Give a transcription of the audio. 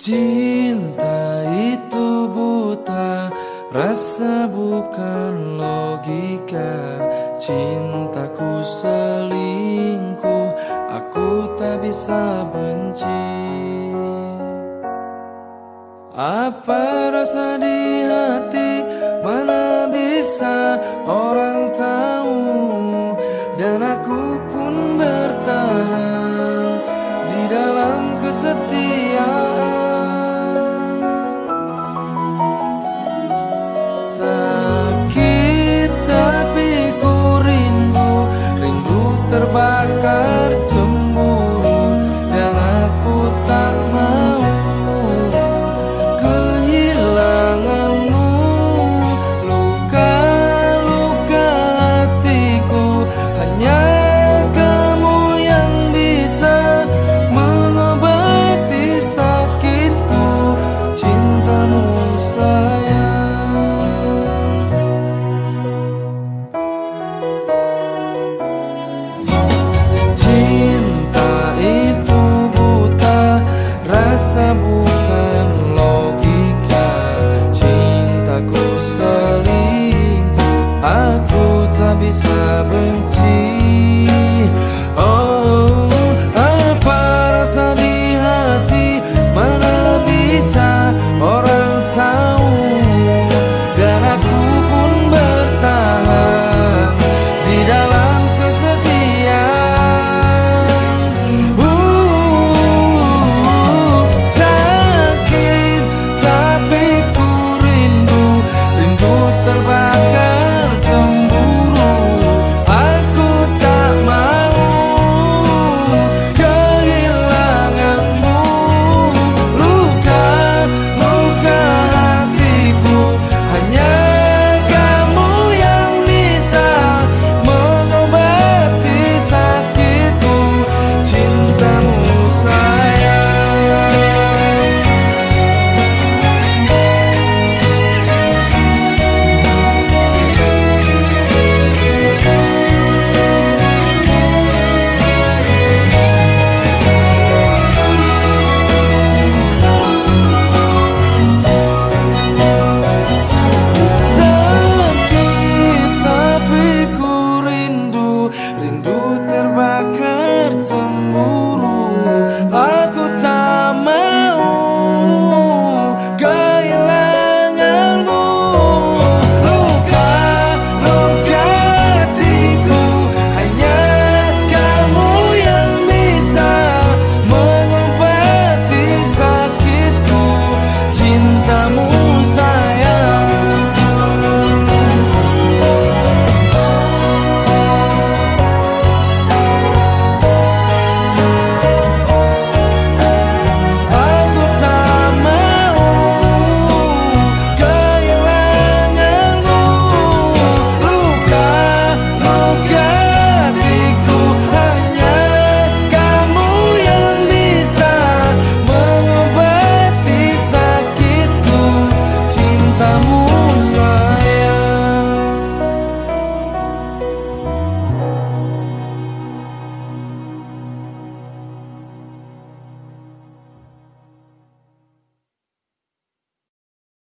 Cinta itu buta Rasa bukan logika Cintaku selingkuh Aku tak bisa benci Apa rasa?